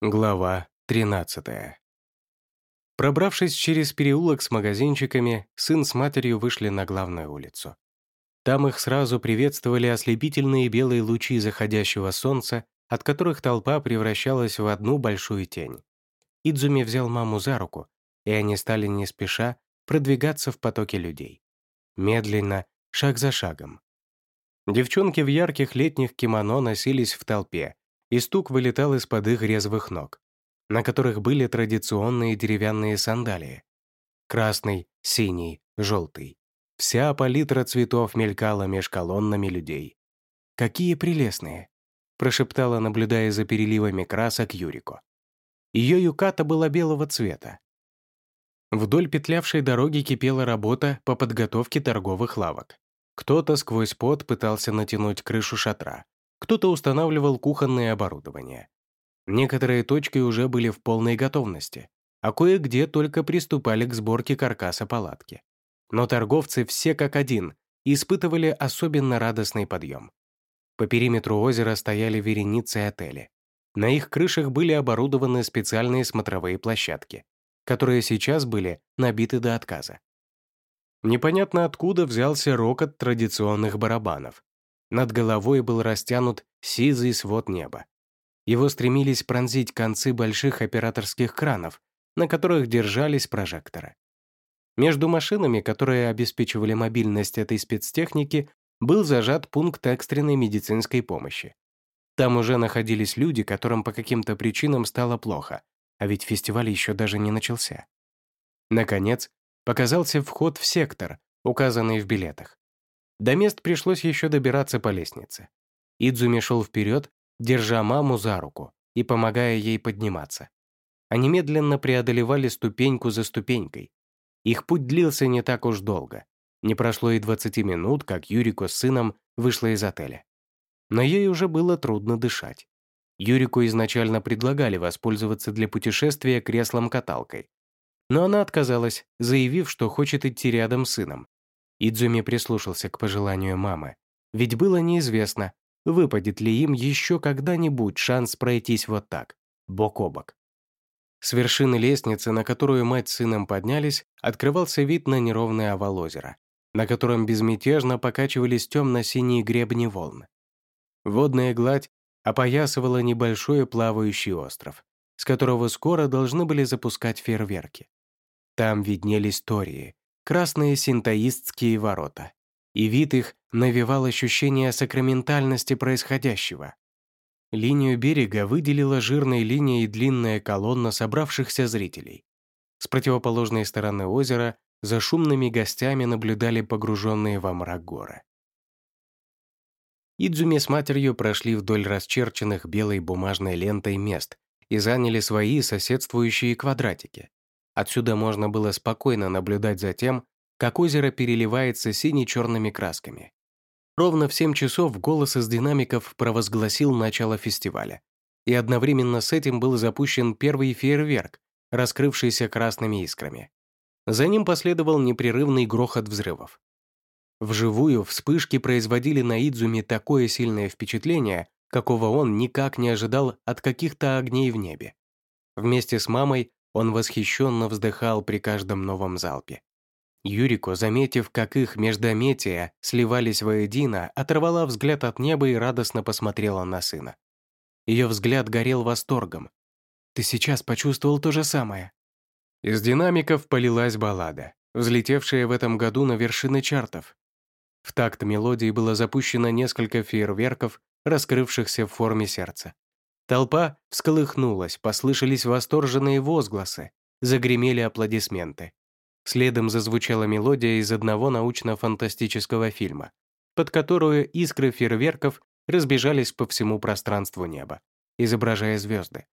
Глава 13 Пробравшись через переулок с магазинчиками, сын с матерью вышли на главную улицу. Там их сразу приветствовали ослепительные белые лучи заходящего солнца, от которых толпа превращалась в одну большую тень. Идзуми взял маму за руку, и они стали не спеша продвигаться в потоке людей. Медленно, шаг за шагом. Девчонки в ярких летних кимоно носились в толпе, и стук вылетал из-под их резвых ног, на которых были традиционные деревянные сандалии. Красный, синий, желтый. Вся палитра цветов мелькала меж колоннами людей. «Какие прелестные!» — прошептала, наблюдая за переливами красок Юрико. Ее юката была белого цвета. Вдоль петлявшей дороги кипела работа по подготовке торговых лавок. Кто-то сквозь пот пытался натянуть крышу шатра, кто-то устанавливал кухонное оборудование. Некоторые точки уже были в полной готовности, а кое-где только приступали к сборке каркаса палатки. Но торговцы все как один испытывали особенно радостный подъем. По периметру озера стояли вереницы отели. На их крышах были оборудованы специальные смотровые площадки, которые сейчас были набиты до отказа. Непонятно откуда взялся рокот традиционных барабанов, над головой был растянут сизый свод неба. Его стремились пронзить концы больших операторских кранов, на которых держались прожекторы. Между машинами, которые обеспечивали мобильность этой спецтехники, был зажат пункт экстренной медицинской помощи. Там уже находились люди, которым по каким-то причинам стало плохо, а ведь фестиваль еще даже не начался. Наконец, показался вход в сектор, указанный в билетах. До мест пришлось еще добираться по лестнице. Идзуми шел вперед, держа маму за руку и помогая ей подниматься. Они медленно преодолевали ступеньку за ступенькой. Их путь длился не так уж долго. Не прошло и 20 минут, как Юрико с сыном вышла из отеля. Но ей уже было трудно дышать. Юрику изначально предлагали воспользоваться для путешествия креслом-каталкой. Но она отказалась, заявив, что хочет идти рядом с сыном, Идзуми прислушался к пожеланию мамы. Ведь было неизвестно, выпадет ли им еще когда-нибудь шанс пройтись вот так, бок о бок. С вершины лестницы, на которую мать с сыном поднялись, открывался вид на неровный овал озера, на котором безмятежно покачивались темно-синие гребни волн. Водная гладь опоясывала небольшой плавающий остров, с которого скоро должны были запускать фейерверки. Там виднелись тории, красные синтоистские ворота, и вид их навевал ощущение сакраментальности происходящего. Линию берега выделила жирной линией длинная колонна собравшихся зрителей. С противоположной стороны озера за шумными гостями наблюдали погруженные во мрак горы. Идзуми с матерью прошли вдоль расчерченных белой бумажной лентой мест и заняли свои соседствующие квадратики. Отсюда можно было спокойно наблюдать за тем, как озеро переливается сине-черными красками. Ровно в 7 часов голос из динамиков провозгласил начало фестиваля. И одновременно с этим был запущен первый фейерверк, раскрывшийся красными искрами. За ним последовал непрерывный грохот взрывов. Вживую вспышки производили на Идзуми такое сильное впечатление, какого он никак не ожидал от каких-то огней в небе. Вместе с мамой он восхищенно вздыхал при каждом новом залпе. Юрико, заметив, как их междометия сливались воедино, оторвала взгляд от неба и радостно посмотрела на сына. Ее взгляд горел восторгом. «Ты сейчас почувствовал то же самое». Из динамиков полилась баллада, взлетевшая в этом году на вершины чартов. В такт мелодии было запущено несколько фейерверков, раскрывшихся в форме сердца. Толпа всколыхнулась, послышались восторженные возгласы, загремели аплодисменты. Следом зазвучала мелодия из одного научно-фантастического фильма, под которую искры фейерверков разбежались по всему пространству неба, изображая звезды.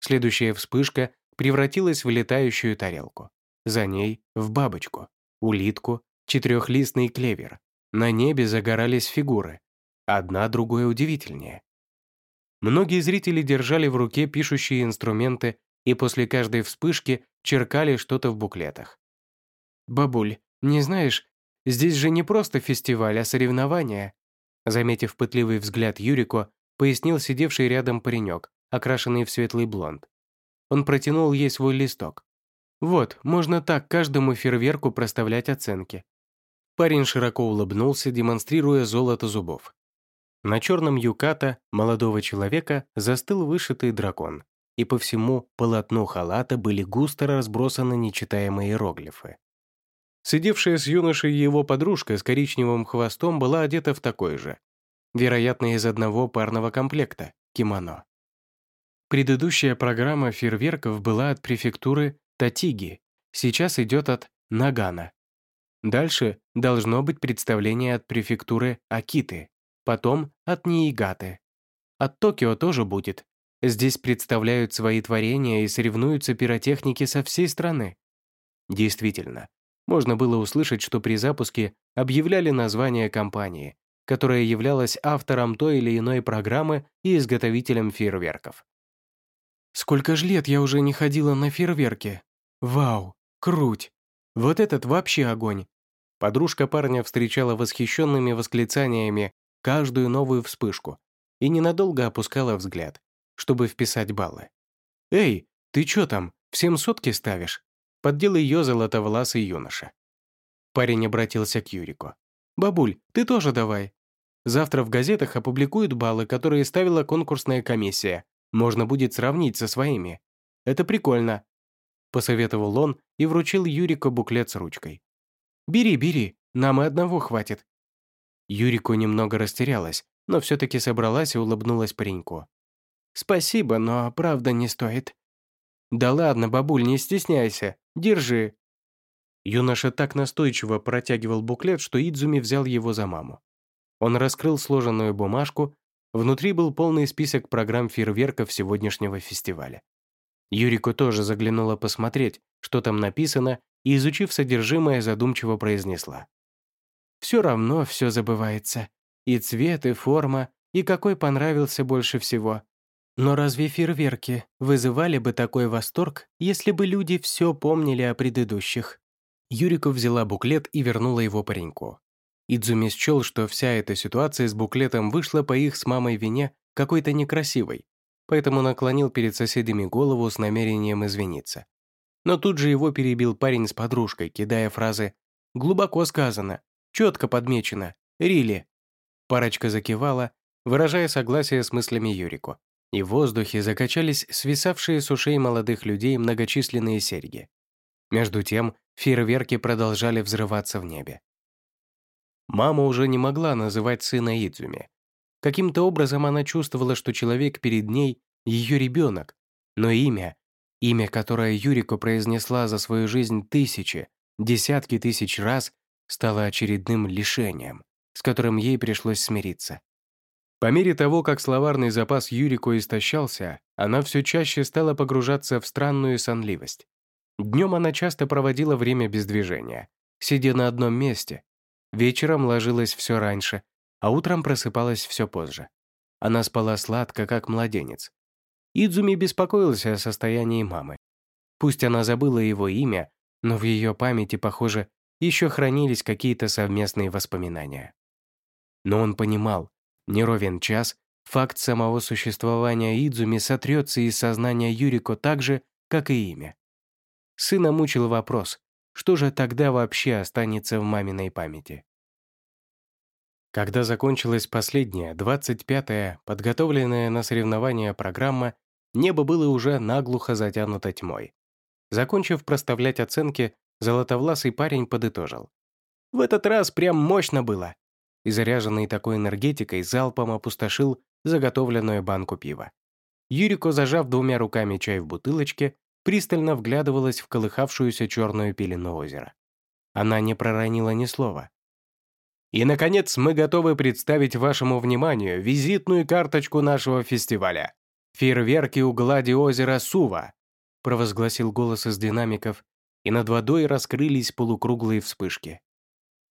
Следующая вспышка превратилась в летающую тарелку. За ней — в бабочку, улитку, четырехлистный клевер. На небе загорались фигуры. Одна другой удивительнее. Многие зрители держали в руке пишущие инструменты и после каждой вспышки черкали что-то в буклетах. «Бабуль, не знаешь, здесь же не просто фестиваль, а соревнования», заметив пытливый взгляд Юрико, пояснил сидевший рядом паренек, окрашенный в светлый блонд. Он протянул ей свой листок. «Вот, можно так каждому фейерверку проставлять оценки». Парень широко улыбнулся, демонстрируя золото зубов. На черном юката молодого человека застыл вышитый дракон, и по всему полотну халата были густо разбросаны нечитаемые иероглифы. Сидевшая с юношей его подружка с коричневым хвостом была одета в такой же. Вероятно, из одного парного комплекта – кимоно. Предыдущая программа фейерверков была от префектуры Татиги, сейчас идет от Нагана. Дальше должно быть представление от префектуры Акиты, потом от Ниигаты. От Токио тоже будет. Здесь представляют свои творения и соревнуются пиротехники со всей страны. Действительно, можно было услышать, что при запуске объявляли название компании, которая являлась автором той или иной программы и изготовителем фейерверков. Сколько ж лет я уже не ходила на фейерверки. Вау, круть. Вот этот вообще огонь. Подружка парня встречала восхищенными восклицаниями каждую новую вспышку и ненадолго опускала взгляд, чтобы вписать баллы. «Эй, ты чё там, всем сотки ставишь?» Поддел ее золотовласый юноша. Парень обратился к Юрику. «Бабуль, ты тоже давай. Завтра в газетах опубликуют баллы, которые ставила конкурсная комиссия. Можно будет сравнить со своими. Это прикольно», — посоветовал он и вручил Юрику буклет с ручкой. «Бери, бери, нам и одного хватит». Юрику немного растерялась, но все-таки собралась и улыбнулась пареньку. «Спасибо, но правда не стоит». «Да ладно, бабуль, не стесняйся. Держи». Юноша так настойчиво протягивал буклет, что Идзуми взял его за маму. Он раскрыл сложенную бумажку, Внутри был полный список программ фейерверков сегодняшнего фестиваля. Юрику тоже заглянула посмотреть, что там написано, и, изучив содержимое, задумчиво произнесла. «Все равно все забывается. И цвет, и форма, и какой понравился больше всего. Но разве фейерверки вызывали бы такой восторг, если бы люди все помнили о предыдущих?» Юрику взяла буклет и вернула его пареньку. Идзуми счел, что вся эта ситуация с буклетом вышла по их с мамой вине какой-то некрасивой, поэтому наклонил перед соседями голову с намерением извиниться. Но тут же его перебил парень с подружкой, кидая фразы «Глубоко сказано», «Четко подмечено», «Рили». Парочка закивала, выражая согласие с мыслями Юрику, и в воздухе закачались свисавшие с ушей молодых людей многочисленные серьги. Между тем, фейерверки продолжали взрываться в небе. Мама уже не могла называть сына Идзуми. Каким-то образом она чувствовала, что человек перед ней — ее ребенок, но имя, имя, которое Юрико произнесла за свою жизнь тысячи, десятки тысяч раз, стало очередным лишением, с которым ей пришлось смириться. По мере того, как словарный запас Юрико истощался, она все чаще стала погружаться в странную сонливость. Днем она часто проводила время без движения, сидя на одном месте, Вечером ложилась все раньше, а утром просыпалась все позже. Она спала сладко, как младенец. Идзуми беспокоился о состоянии мамы. Пусть она забыла его имя, но в ее памяти, похоже, еще хранились какие-то совместные воспоминания. Но он понимал, не ровен час, факт самого существования Идзуми сотрется из сознания Юрико так же, как и имя. Сына мучил вопрос, что же тогда вообще останется в маминой памяти? Когда закончилась последняя, 25-я, подготовленная на соревнования программа, небо было уже наглухо затянуто тьмой. Закончив проставлять оценки, золотовласый парень подытожил. «В этот раз прям мощно было!» И заряженный такой энергетикой залпом опустошил заготовленную банку пива. Юрико, зажав двумя руками чай в бутылочке, пристально вглядывалась в колыхавшуюся черную пелену озера. Она не проронила ни слова. И, наконец, мы готовы представить вашему вниманию визитную карточку нашего фестиваля. «Фейерверки у глади озера Сува», провозгласил голос из динамиков, и над водой раскрылись полукруглые вспышки.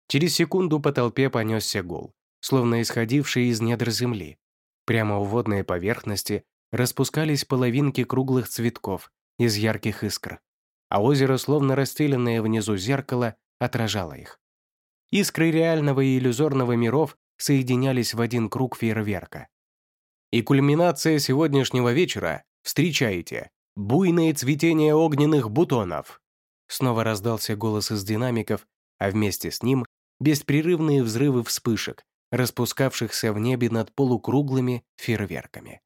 Через секунду по толпе понесся гул, словно исходивший из недр земли. Прямо у водной поверхности распускались половинки круглых цветков, из ярких искр, а озеро, словно расстеленное внизу зеркало, отражало их. Искры реального и иллюзорного миров соединялись в один круг фейерверка. И кульминация сегодняшнего вечера – встречайте, буйное цветение огненных бутонов. Снова раздался голос из динамиков, а вместе с ним беспрерывные взрывы вспышек, распускавшихся в небе над полукруглыми фейерверками.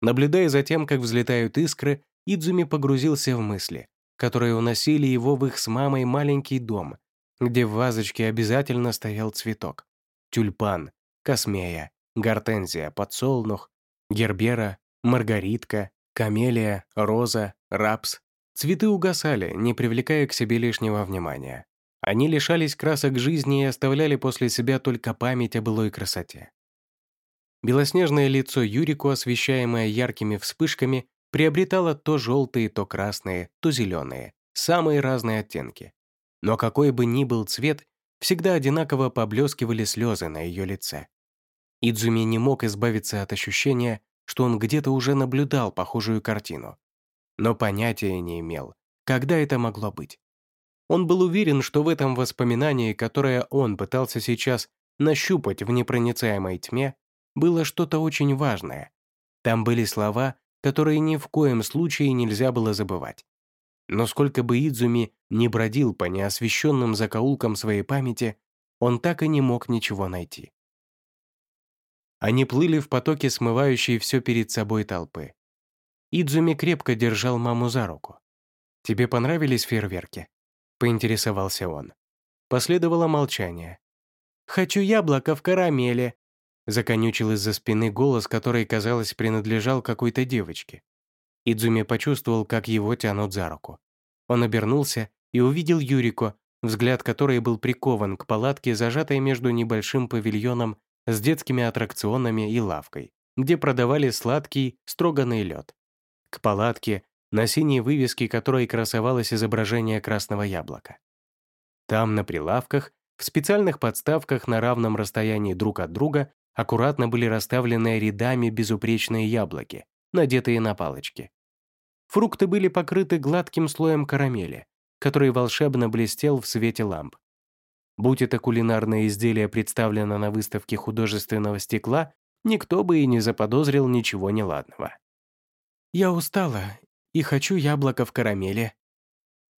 Наблюдая за тем, как взлетают искры, Идзуми погрузился в мысли, которые уносили его в их с мамой маленький дом, где в вазочке обязательно стоял цветок. Тюльпан, космея, гортензия, подсолнух, гербера, маргаритка, камелия, роза, рапс. Цветы угасали, не привлекая к себе лишнего внимания. Они лишались красок жизни и оставляли после себя только память о былой красоте. Белоснежное лицо Юрику, освещаемое яркими вспышками, приобретало то желтые, то красные, то зеленые, самые разные оттенки. Но какой бы ни был цвет, всегда одинаково поблескивали слезы на ее лице. Идзуми не мог избавиться от ощущения, что он где-то уже наблюдал похожую картину. Но понятия не имел, когда это могло быть. Он был уверен, что в этом воспоминании, которое он пытался сейчас нащупать в непроницаемой тьме, было что-то очень важное. Там были слова, которые ни в коем случае нельзя было забывать. Но сколько бы Идзуми не бродил по неосвещенным закоулкам своей памяти, он так и не мог ничего найти. Они плыли в потоке смывающей все перед собой толпы. Идзуми крепко держал маму за руку. «Тебе понравились фейерверки?» поинтересовался он. Последовало молчание. «Хочу яблоко в карамели», законючил из-за спины голос, который, казалось, принадлежал какой-то девочке. Идзуми почувствовал, как его тянут за руку. Он обернулся и увидел Юрико, взгляд которой был прикован к палатке, зажатой между небольшим павильоном с детскими аттракционами и лавкой, где продавали сладкий, строганный лед. К палатке, на синей вывеске которой красовалось изображение красного яблока. Там, на прилавках, в специальных подставках на равном расстоянии друг от друга аккуратно были расставлены рядами безупречные яблоки, надетые на палочки. Фрукты были покрыты гладким слоем карамели, который волшебно блестел в свете ламп. Будь это кулинарное изделие представлено на выставке художественного стекла, никто бы и не заподозрил ничего неладного. «Я устала и хочу яблоко в карамели».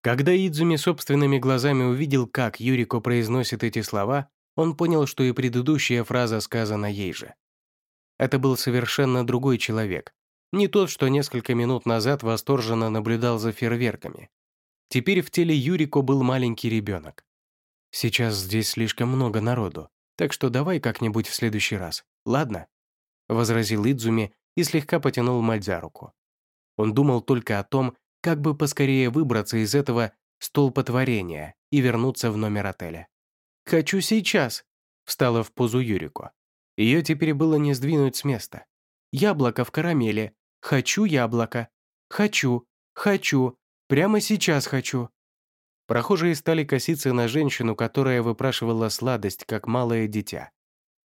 Когда Идзуми собственными глазами увидел, как Юрико произносит эти слова, он понял, что и предыдущая фраза сказана ей же. Это был совершенно другой человек, не тот, что несколько минут назад восторженно наблюдал за фейерверками. Теперь в теле Юрико был маленький ребенок. «Сейчас здесь слишком много народу, так что давай как-нибудь в следующий раз, ладно?» — возразил Идзуми и слегка потянул мать за руку. Он думал только о том, как бы поскорее выбраться из этого столпотворения и вернуться в номер отеля. «Хочу сейчас!» — встала в позу Юрико. Ее теперь было не сдвинуть с места. «Яблоко в карамели. Хочу яблоко. Хочу. Хочу. Прямо сейчас хочу». Прохожие стали коситься на женщину, которая выпрашивала сладость, как малое дитя.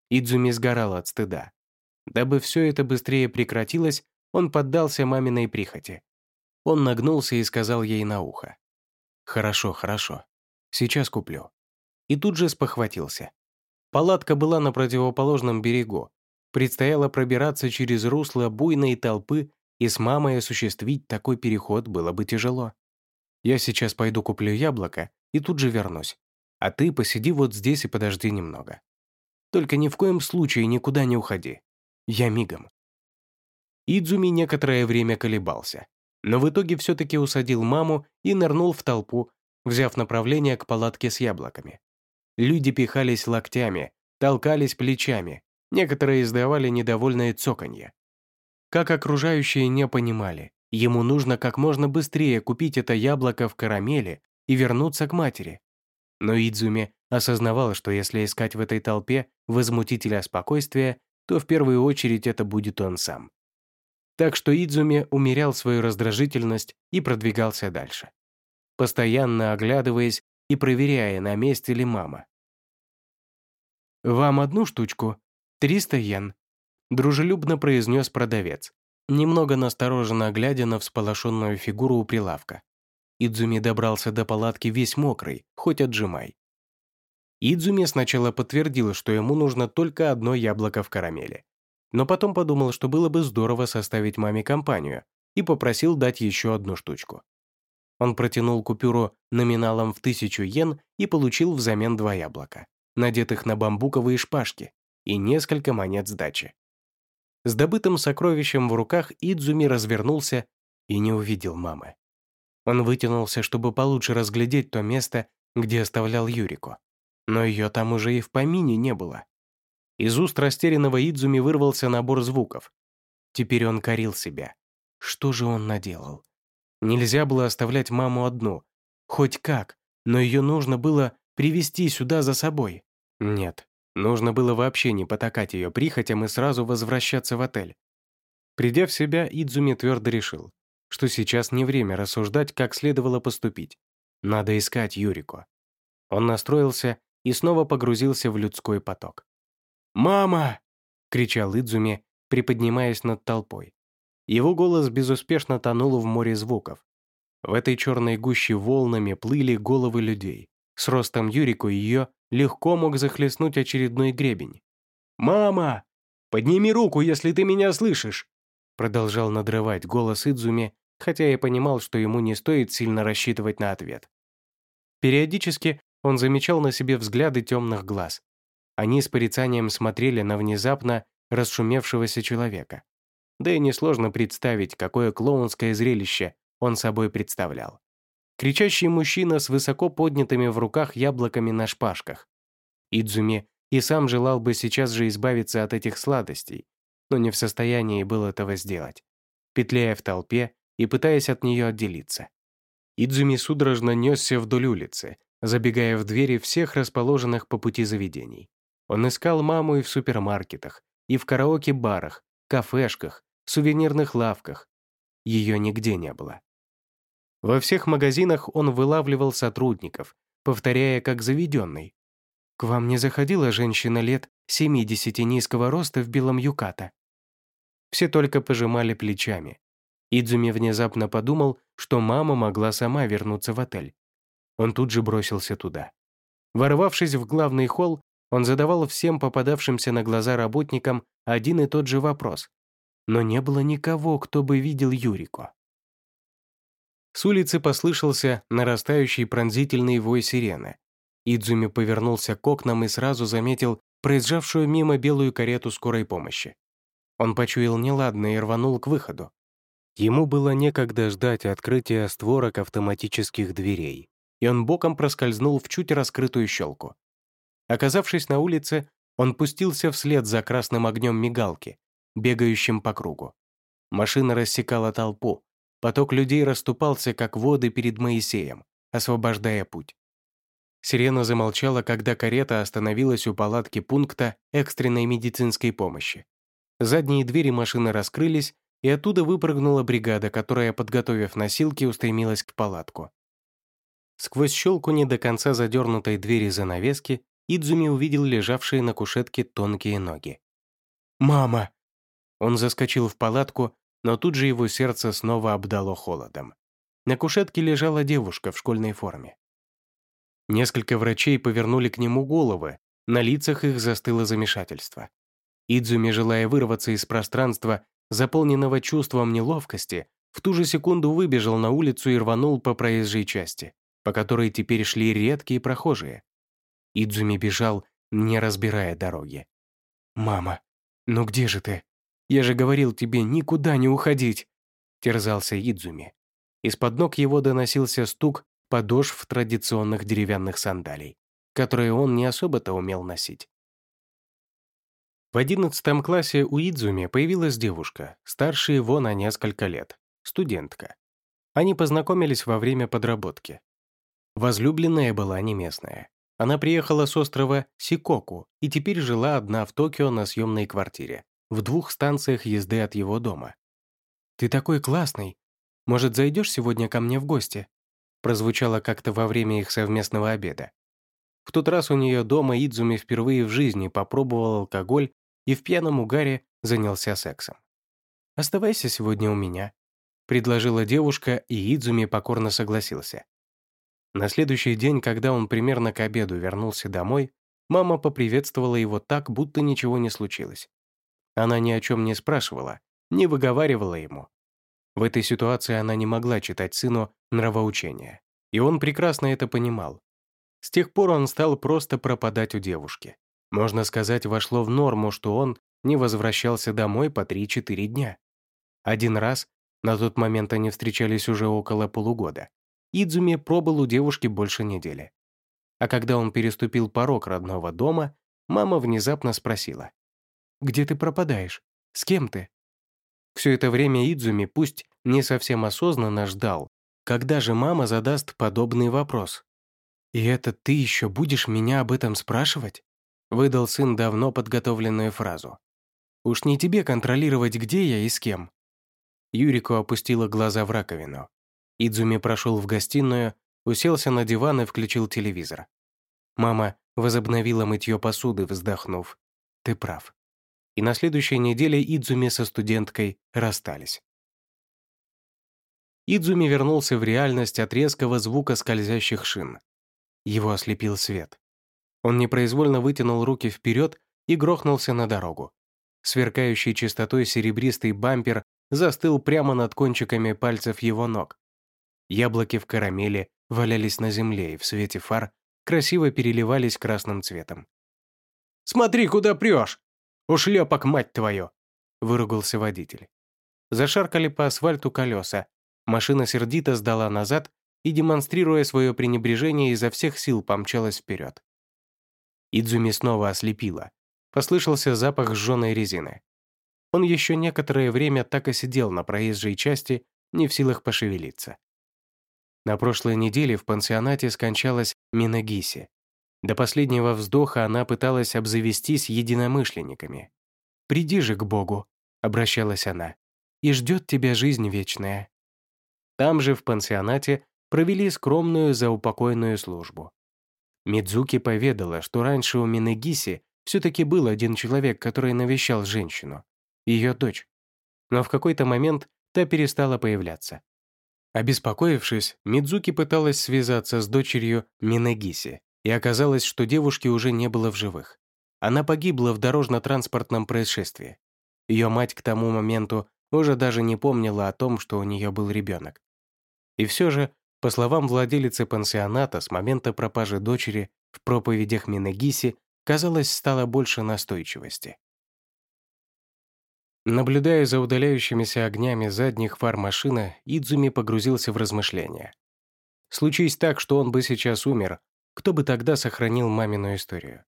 Идзуми сгорал от стыда. Дабы все это быстрее прекратилось, он поддался маминой прихоти. Он нагнулся и сказал ей на ухо. «Хорошо, хорошо. Сейчас куплю». И тут же спохватился. Палатка была на противоположном берегу. Предстояло пробираться через русло буйной толпы, и с мамой осуществить такой переход было бы тяжело. Я сейчас пойду куплю яблоко и тут же вернусь. А ты посиди вот здесь и подожди немного. Только ни в коем случае никуда не уходи. Я мигом. Идзуми некоторое время колебался, но в итоге все-таки усадил маму и нырнул в толпу, взяв направление к палатке с яблоками. Люди пихались локтями, толкались плечами, некоторые издавали недовольное цоканье. Как окружающие не понимали, ему нужно как можно быстрее купить это яблоко в карамели и вернуться к матери. Но Идзуми осознавал, что если искать в этой толпе возмутителя спокойствия, то в первую очередь это будет он сам. Так что Идзуми умерял свою раздражительность и продвигался дальше, постоянно оглядываясь и проверяя, на месте ли мама. «Вам одну штучку? 300 йен», — дружелюбно произнес продавец, немного настороженно глядя на всполошенную фигуру у прилавка. Идзуми добрался до палатки весь мокрый, хоть отжимай. Идзуми сначала подтвердил, что ему нужно только одно яблоко в карамели. Но потом подумал, что было бы здорово составить маме компанию, и попросил дать еще одну штучку. Он протянул купюру номиналом в тысячу йен и получил взамен два яблока, надетых на бамбуковые шпажки, и несколько монет сдачи. С добытым сокровищем в руках Идзуми развернулся и не увидел мамы. Он вытянулся, чтобы получше разглядеть то место, где оставлял Юрику. Но ее там уже и в помине не было. Из уст растерянного Идзуми вырвался набор звуков. Теперь он корил себя. Что же он наделал? Нельзя было оставлять маму одну. Хоть как, но ее нужно было привести сюда за собой. Нет, нужно было вообще не потакать ее прихотям и сразу возвращаться в отель. Придя в себя, Идзуми твердо решил, что сейчас не время рассуждать, как следовало поступить. Надо искать Юрику. Он настроился и снова погрузился в людской поток. «Мама!» — кричал Идзуми, приподнимаясь над толпой. Его голос безуспешно тонул в море звуков. В этой черной гуще волнами плыли головы людей. С ростом Юрику ее легко мог захлестнуть очередной гребень. «Мама! Подними руку, если ты меня слышишь!» Продолжал надрывать голос Идзуми, хотя я понимал, что ему не стоит сильно рассчитывать на ответ. Периодически он замечал на себе взгляды темных глаз. Они с порицанием смотрели на внезапно расшумевшегося человека да и несложно представить, какое клоунское зрелище он собой представлял. Кричащий мужчина с высоко поднятыми в руках яблоками на шпажках. Идзуми и сам желал бы сейчас же избавиться от этих сладостей, но не в состоянии был этого сделать, петляя в толпе и пытаясь от нее отделиться. Идзуми судорожно несся вдоль улицы, забегая в двери всех расположенных по пути заведений. Он искал маму и в супермаркетах, и в караоке-барах, кафешках, сувенирных лавках. Ее нигде не было. Во всех магазинах он вылавливал сотрудников, повторяя как заведенный. «К вам не заходила женщина лет 70 низкого роста в белом юката?» Все только пожимали плечами. Идзуми внезапно подумал, что мама могла сама вернуться в отель. Он тут же бросился туда. Ворвавшись в главный холл, он задавал всем попадавшимся на глаза работникам один и тот же вопрос но не было никого, кто бы видел Юрику. С улицы послышался нарастающий пронзительный вой сирены. Идзуми повернулся к окнам и сразу заметил проезжавшую мимо белую карету скорой помощи. Он почуял неладное и рванул к выходу. Ему было некогда ждать открытия створок автоматических дверей, и он боком проскользнул в чуть раскрытую щелку. Оказавшись на улице, он пустился вслед за красным огнем мигалки, бегающим по кругу. Машина рассекала толпу. Поток людей расступался, как воды перед Моисеем, освобождая путь. Сирена замолчала, когда карета остановилась у палатки пункта экстренной медицинской помощи. Задние двери машины раскрылись, и оттуда выпрыгнула бригада, которая, подготовив носилки, устремилась к палатку. Сквозь щелку не до конца задернутой двери занавески Идзуми увидел лежавшие на кушетке тонкие ноги. «Мама!» Он заскочил в палатку, но тут же его сердце снова обдало холодом. На кушетке лежала девушка в школьной форме. Несколько врачей повернули к нему головы, на лицах их застыло замешательство. Идзуми, желая вырваться из пространства, заполненного чувством неловкости, в ту же секунду выбежал на улицу и рванул по проезжей части, по которой теперь шли редкие прохожие. Идзуми бежал, не разбирая дороги. «Мама, ну где же ты?» Я же говорил тебе никуда не уходить!» терзался Идзуми. Из-под ног его доносился стук подошв традиционных деревянных сандалий, которые он не особо-то умел носить. В одиннадцатом классе у Идзуми появилась девушка, старше его на несколько лет, студентка. Они познакомились во время подработки. Возлюбленная была не местная. Она приехала с острова Сикоку и теперь жила одна в Токио на съемной квартире в двух станциях езды от его дома. «Ты такой классный. Может, зайдешь сегодня ко мне в гости?» прозвучало как-то во время их совместного обеда. В тот раз у нее дома Идзуми впервые в жизни попробовал алкоголь и в пьяном угаре занялся сексом. «Оставайся сегодня у меня», — предложила девушка, и Идзуми покорно согласился. На следующий день, когда он примерно к обеду вернулся домой, мама поприветствовала его так, будто ничего не случилось. Она ни о чем не спрашивала, не выговаривала ему. В этой ситуации она не могла читать сыну нравоучения, и он прекрасно это понимал. С тех пор он стал просто пропадать у девушки. Можно сказать, вошло в норму, что он не возвращался домой по 3-4 дня. Один раз, на тот момент они встречались уже около полугода, Идзуми пробыл у девушки больше недели. А когда он переступил порог родного дома, мама внезапно спросила. «Где ты пропадаешь? С кем ты?» Все это время Идзуми, пусть не совсем осознанно, ждал, когда же мама задаст подобный вопрос. «И это ты еще будешь меня об этом спрашивать?» выдал сын давно подготовленную фразу. «Уж не тебе контролировать, где я и с кем». Юрико опустила глаза в раковину. Идзуми прошел в гостиную, уселся на диван и включил телевизор. Мама возобновила мытье посуды, вздохнув. «Ты прав». И на следующей неделе Идзуми со студенткой расстались. Идзуми вернулся в реальность от резкого звука скользящих шин. Его ослепил свет. Он непроизвольно вытянул руки вперед и грохнулся на дорогу. Сверкающий чистотой серебристый бампер застыл прямо над кончиками пальцев его ног. Яблоки в карамели валялись на земле и в свете фар красиво переливались красным цветом. «Смотри, куда прешь! Ушлепок, мать твою!» – выругался водитель. Зашаркали по асфальту колеса. Машина сердито сдала назад и, демонстрируя свое пренебрежение, изо всех сил помчалась вперед. Идзуми снова ослепила. Послышался запах сжженной резины. Он еще некоторое время так и сидел на проезжей части, не в силах пошевелиться. На прошлой неделе в пансионате скончалась Минагиси. До последнего вздоха она пыталась обзавестись единомышленниками. «Приди же к Богу», — обращалась она, — «и ждет тебя жизнь вечная». Там же, в пансионате, провели скромную заупокойную службу. Мидзуки поведала, что раньше у Минагиси все-таки был один человек, который навещал женщину, ее дочь. Но в какой-то момент та перестала появляться. Обеспокоившись, Мидзуки пыталась связаться с дочерью Минагиси, и оказалось, что девушки уже не было в живых. Она погибла в дорожно-транспортном происшествии. Ее мать к тому моменту уже даже не помнила о том, что у нее был ребенок. И все же, по словам владелицы пансионата, с момента пропажи дочери в проповедях Минагиси, казалось, стало больше настойчивости. Наблюдая за удаляющимися огнями задних фар машины, Идзуми погрузился в размышления. Случись так, что он бы сейчас умер, кто бы тогда сохранил мамину историю?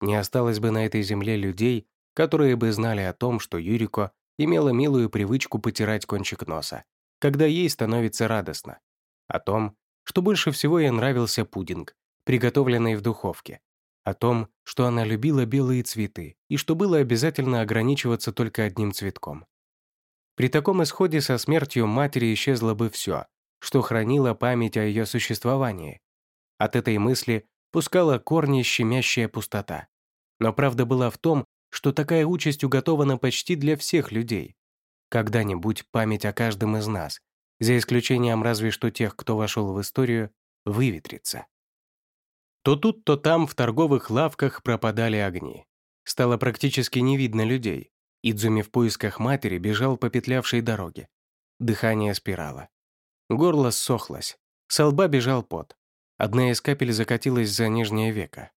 Не осталось бы на этой земле людей, которые бы знали о том, что Юрико имела милую привычку потирать кончик носа, когда ей становится радостно. О том, что больше всего ей нравился пудинг, приготовленный в духовке, о том, что она любила белые цветы и что было обязательно ограничиваться только одним цветком. При таком исходе со смертью матери исчезло бы все, что хранило память о ее существовании. От этой мысли пускала корни щемящая пустота. Но правда была в том, что такая участь уготована почти для всех людей. Когда-нибудь память о каждом из нас, за исключением разве что тех, кто вошел в историю, выветрится. То тут, то там в торговых лавках пропадали огни. Стало практически не видно людей. Идзуми в поисках матери бежал по петлявшей дороге. Дыхание спирало. Горло ссохлось. Со лба бежал пот. Одна из капель закатилась за нижнее веко.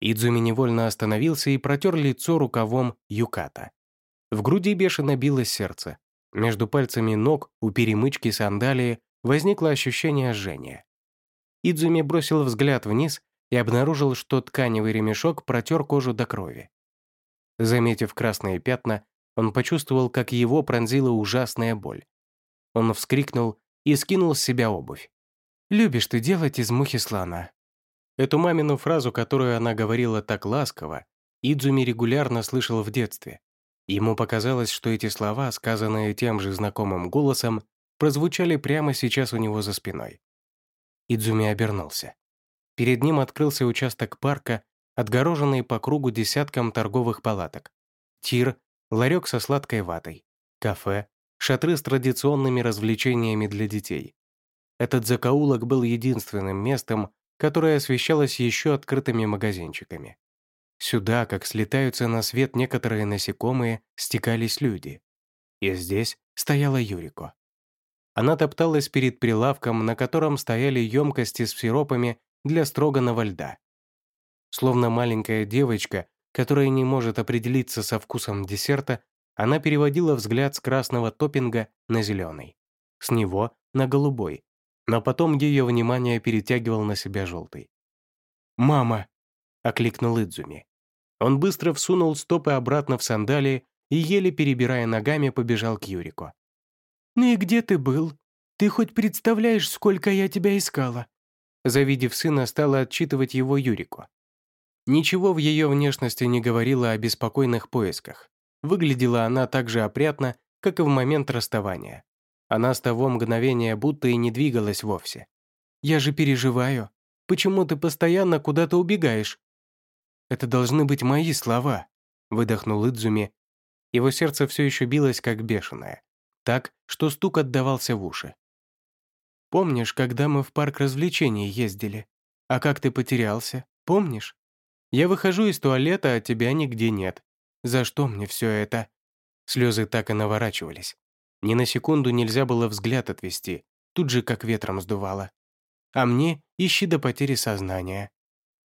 Идзуми невольно остановился и протер лицо рукавом юката. В груди бешено билось сердце. Между пальцами ног у перемычки сандалии возникло ощущение жжения. Идзуми бросил взгляд вниз и обнаружил, что тканевый ремешок протер кожу до крови. Заметив красные пятна, он почувствовал, как его пронзила ужасная боль. Он вскрикнул и скинул с себя обувь. «Любишь ты делать из мухи слона». Эту мамину фразу, которую она говорила так ласково, Идзуми регулярно слышал в детстве. Ему показалось, что эти слова, сказанные тем же знакомым голосом, прозвучали прямо сейчас у него за спиной. Идзуми обернулся. Перед ним открылся участок парка, отгороженный по кругу десятком торговых палаток. Тир, ларек со сладкой ватой, кафе, шатры с традиционными развлечениями для детей. Этот закоулок был единственным местом, которое освещалось еще открытыми магазинчиками. Сюда, как слетаются на свет некоторые насекомые, стекались люди. И здесь стояла Юрико. Она топталась перед прилавком, на котором стояли емкости с сиропами для строганного льда. Словно маленькая девочка, которая не может определиться со вкусом десерта, она переводила взгляд с красного топпинга на зеленый, с него на голубой, но потом ее внимание перетягивал на себя желтый. «Мама!» — окликнул Идзуми. Он быстро всунул стопы обратно в сандалии и, еле перебирая ногами, побежал к Юрику. «Ну и где ты был? Ты хоть представляешь, сколько я тебя искала?» Завидев сына, стала отчитывать его Юрику. Ничего в ее внешности не говорило о беспокойных поисках. Выглядела она так же опрятно, как и в момент расставания. Она с того мгновения будто и не двигалась вовсе. «Я же переживаю. Почему ты постоянно куда-то убегаешь?» «Это должны быть мои слова», — выдохнул Идзуми. Его сердце все еще билось, как бешеное. Так, что стук отдавался в уши. «Помнишь, когда мы в парк развлечений ездили? А как ты потерялся? Помнишь? Я выхожу из туалета, а тебя нигде нет. За что мне все это?» Слезы так и наворачивались. Ни на секунду нельзя было взгляд отвести, тут же как ветром сдувало. А мне ищи до потери сознания.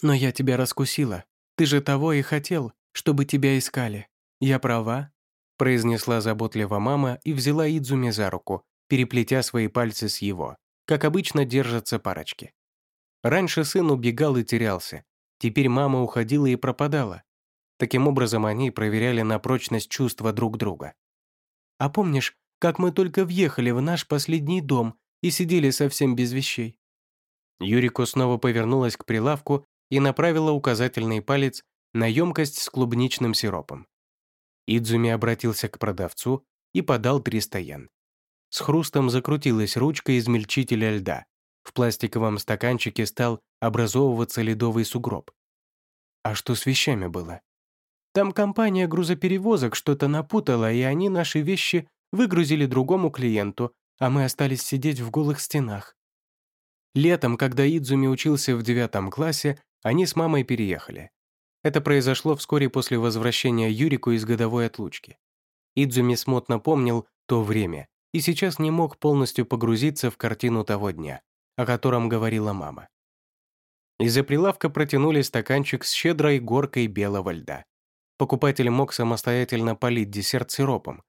Но я тебя раскусила. Ты же того и хотел, чтобы тебя искали. Я права?» произнесла заботливо мама и взяла Идзуми за руку, переплетя свои пальцы с его, как обычно держатся парочки. Раньше сын убегал и терялся, теперь мама уходила и пропадала. Таким образом, они проверяли на прочность чувства друг друга. «А помнишь, как мы только въехали в наш последний дом и сидели совсем без вещей?» Юрико снова повернулась к прилавку и направила указательный палец на емкость с клубничным сиропом. Идзуми обратился к продавцу и подал 300 йен. С хрустом закрутилась ручка измельчителя льда. В пластиковом стаканчике стал образовываться ледовый сугроб. А что с вещами было? Там компания грузоперевозок что-то напутала, и они наши вещи выгрузили другому клиенту, а мы остались сидеть в голых стенах. Летом, когда Идзуми учился в девятом классе, они с мамой переехали. Это произошло вскоре после возвращения Юрику из годовой отлучки. Идзуми смутно помнил то время и сейчас не мог полностью погрузиться в картину того дня, о котором говорила мама. Из-за прилавка протянули стаканчик с щедрой горкой белого льда. Покупатель мог самостоятельно полить десерт сиропом.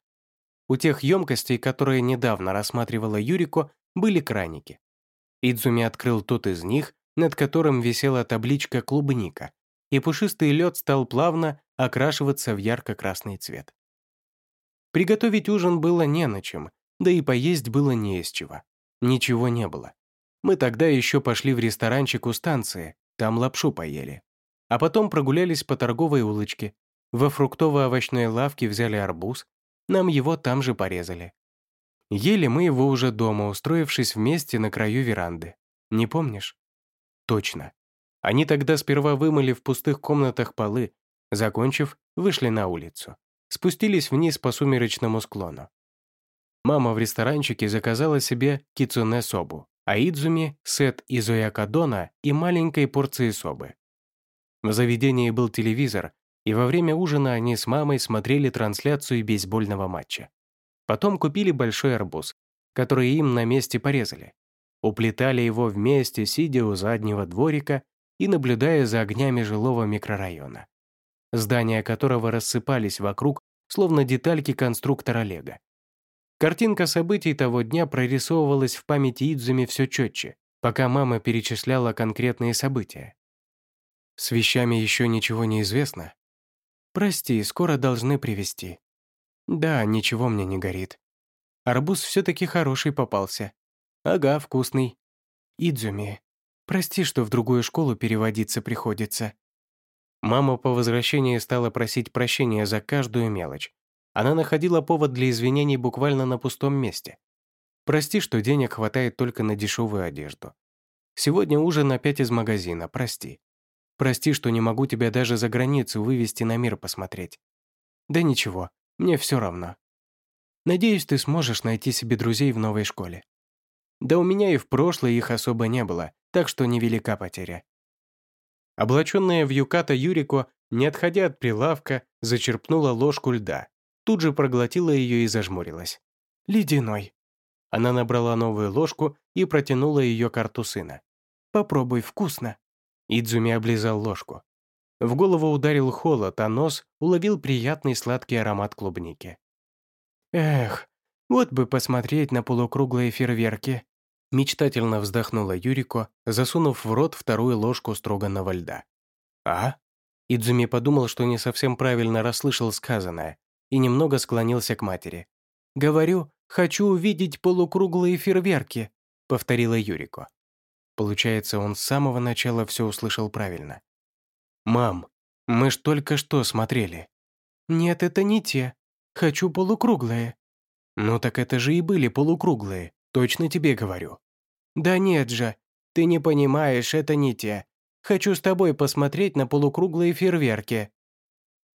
У тех емкостей, которые недавно рассматривала Юрико, были краники. Идзуми открыл тот из них, над которым висела табличка «клубника», и пушистый лед стал плавно окрашиваться в ярко-красный цвет. Приготовить ужин было не на чем, да и поесть было не из чего. Ничего не было. Мы тогда еще пошли в ресторанчик у станции, там лапшу поели. А потом прогулялись по торговой улочке. Во фруктово-овощной лавке взяли арбуз, нам его там же порезали. Ели мы его уже дома, устроившись вместе на краю веранды. Не помнишь? Точно. Они тогда сперва вымыли в пустых комнатах полы, закончив, вышли на улицу. Спустились вниз по сумеречному склону. Мама в ресторанчике заказала себе кицуне собу, а Идзуми – сет из оякадона и маленькой порции собы. В заведении был телевизор, и во время ужина они с мамой смотрели трансляцию бейсбольного матча. Потом купили большой арбуз, который им на месте порезали. Уплетали его вместе, сидя у заднего дворика и наблюдая за огнями жилого микрорайона, здания которого рассыпались вокруг, словно детальки конструктора Лего. Картинка событий того дня прорисовывалась в памяти Идзуми все четче, пока мама перечисляла конкретные события. С вещами еще ничего не известно. Прости, скоро должны привезти. Да, ничего мне не горит. Арбуз все-таки хороший попался. Ага, вкусный. Идзуми, Прости, что в другую школу переводиться приходится». Мама по возвращении стала просить прощения за каждую мелочь. Она находила повод для извинений буквально на пустом месте. «Прости, что денег хватает только на дешевую одежду. Сегодня ужин опять из магазина, прости. Прости, что не могу тебя даже за границу вывести на мир посмотреть. Да ничего, мне все равно. Надеюсь, ты сможешь найти себе друзей в новой школе. Да у меня и в прошлое их особо не было, так что невелика потеря. Облаченная в юката Юрико не отходя от прилавка, зачерпнула ложку льда, тут же проглотила ее и зажмурилась. «Ледяной». Она набрала новую ложку и протянула ее к рту сына. «Попробуй, вкусно». Идзуми облизал ложку. В голову ударил холод, а нос уловил приятный сладкий аромат клубники. «Эх, вот бы посмотреть на полукруглые фейерверки», мечтательно вздохнула Юрико, засунув в рот вторую ложку строганного льда. «А?» Идзуми подумал, что не совсем правильно расслышал сказанное, и немного склонился к матери. «Говорю, хочу увидеть полукруглые фейерверки», — повторила Юрико. Получается, он с самого начала все услышал правильно. «Мам, мы ж только что смотрели». «Нет, это не те. Хочу полукруглые». «Ну так это же и были полукруглые, точно тебе говорю». «Да нет же, ты не понимаешь, это не те. Хочу с тобой посмотреть на полукруглые фейерверки».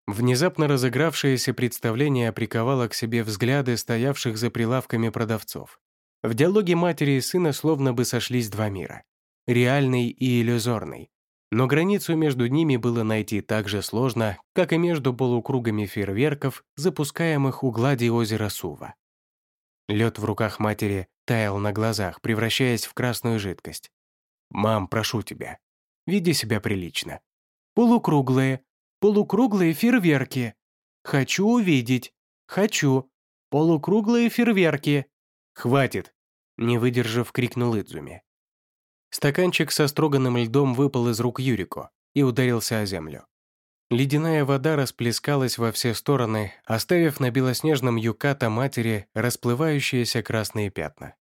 Внезапно разыгравшееся представление приковало к себе взгляды стоявших за прилавками продавцов. В диалоге матери и сына словно бы сошлись два мира — реальный и иллюзорный. Но границу между ними было найти так же сложно, как и между полукругами фейерверков, запускаемых у глади озера Сува. Лед в руках матери таял на глазах, превращаясь в красную жидкость. «Мам, прошу тебя, веди себя прилично». «Полукруглые, полукруглые фейерверки. Хочу увидеть. Хочу. Полукруглые фейерверки». «Хватит!» — не выдержав, крикнул Идзуми. Стаканчик со строганным льдом выпал из рук Юрико и ударился о землю. Ледяная вода расплескалась во все стороны, оставив на белоснежном юката матери расплывающиеся красные пятна.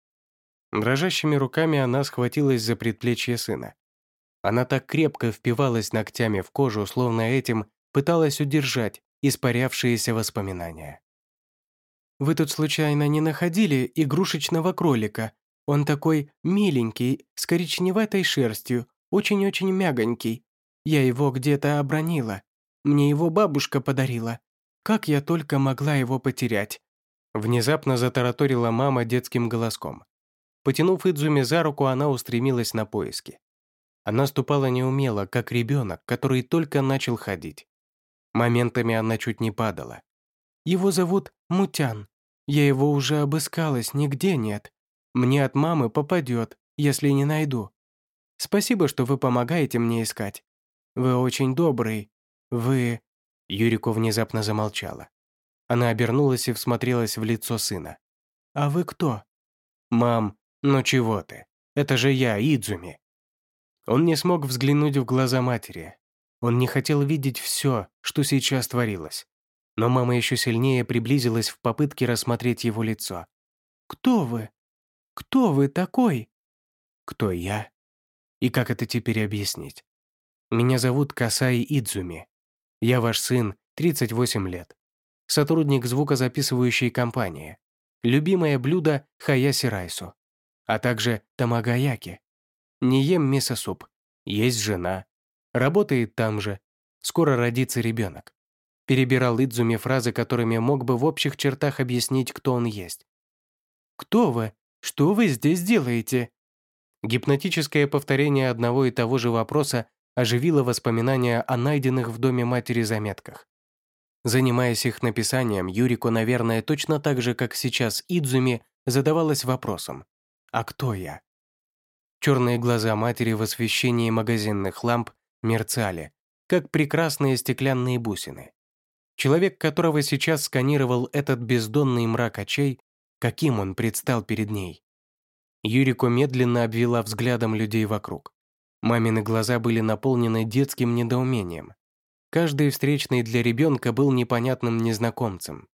Дрожащими руками она схватилась за предплечье сына. Она так крепко впивалась ногтями в кожу, словно этим пыталась удержать испарявшиеся воспоминания. «Вы тут случайно не находили игрушечного кролика, он такой миленький, с коричневатой шерстью, очень-очень мягонький. Я его где-то обронила. Мне его бабушка подарила. Как я только могла его потерять?» Внезапно затараторила мама детским голоском. Потянув Идзуми за руку, она устремилась на поиски. Она ступала неумело, как ребенок, который только начал ходить. Моментами она чуть не падала. «Его зовут Мутян. Я его уже обыскалась, нигде нет. Мне от мамы попадет, если не найду. Спасибо, что вы помогаете мне искать. Вы очень добрый. Вы...» Юрико внезапно замолчала. Она обернулась и всмотрелась в лицо сына. «А вы кто?» «Мам, ну чего ты? Это же я, Идзуми». Он не смог взглянуть в глаза матери. Он не хотел видеть все, что сейчас творилось. Но мама еще сильнее приблизилась в попытке рассмотреть его лицо. «Кто вы?» Кто вы такой?» «Кто я? И как это теперь объяснить? Меня зовут Касаи Идзуми. Я ваш сын, 38 лет. Сотрудник звукозаписывающей компании. Любимое блюдо хаяси райсу. А также тамагаяки. Не ем мисо-суп. Есть жена. Работает там же. Скоро родится ребенок. Перебирал Идзуми фразы, которыми мог бы в общих чертах объяснить, кто он есть. «Кто вы?» Что вы здесь делаете?» Гипнотическое повторение одного и того же вопроса оживило воспоминания о найденных в доме матери заметках. Занимаясь их написанием, Юрико, наверное, точно так же, как сейчас Идзуми, задавалась вопросом «А кто я?». Черные глаза матери в освещении магазинных ламп мерцали, как прекрасные стеклянные бусины. Человек, которого сейчас сканировал этот бездонный мрак очей, каким он предстал перед ней. Юрико медленно обвела взглядом людей вокруг. Мамины глаза были наполнены детским недоумением. Каждый встречный для ребенка был непонятным незнакомцем.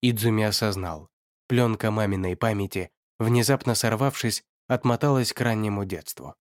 Идзуми осознал. Пленка маминой памяти, внезапно сорвавшись, отмоталась к раннему детству.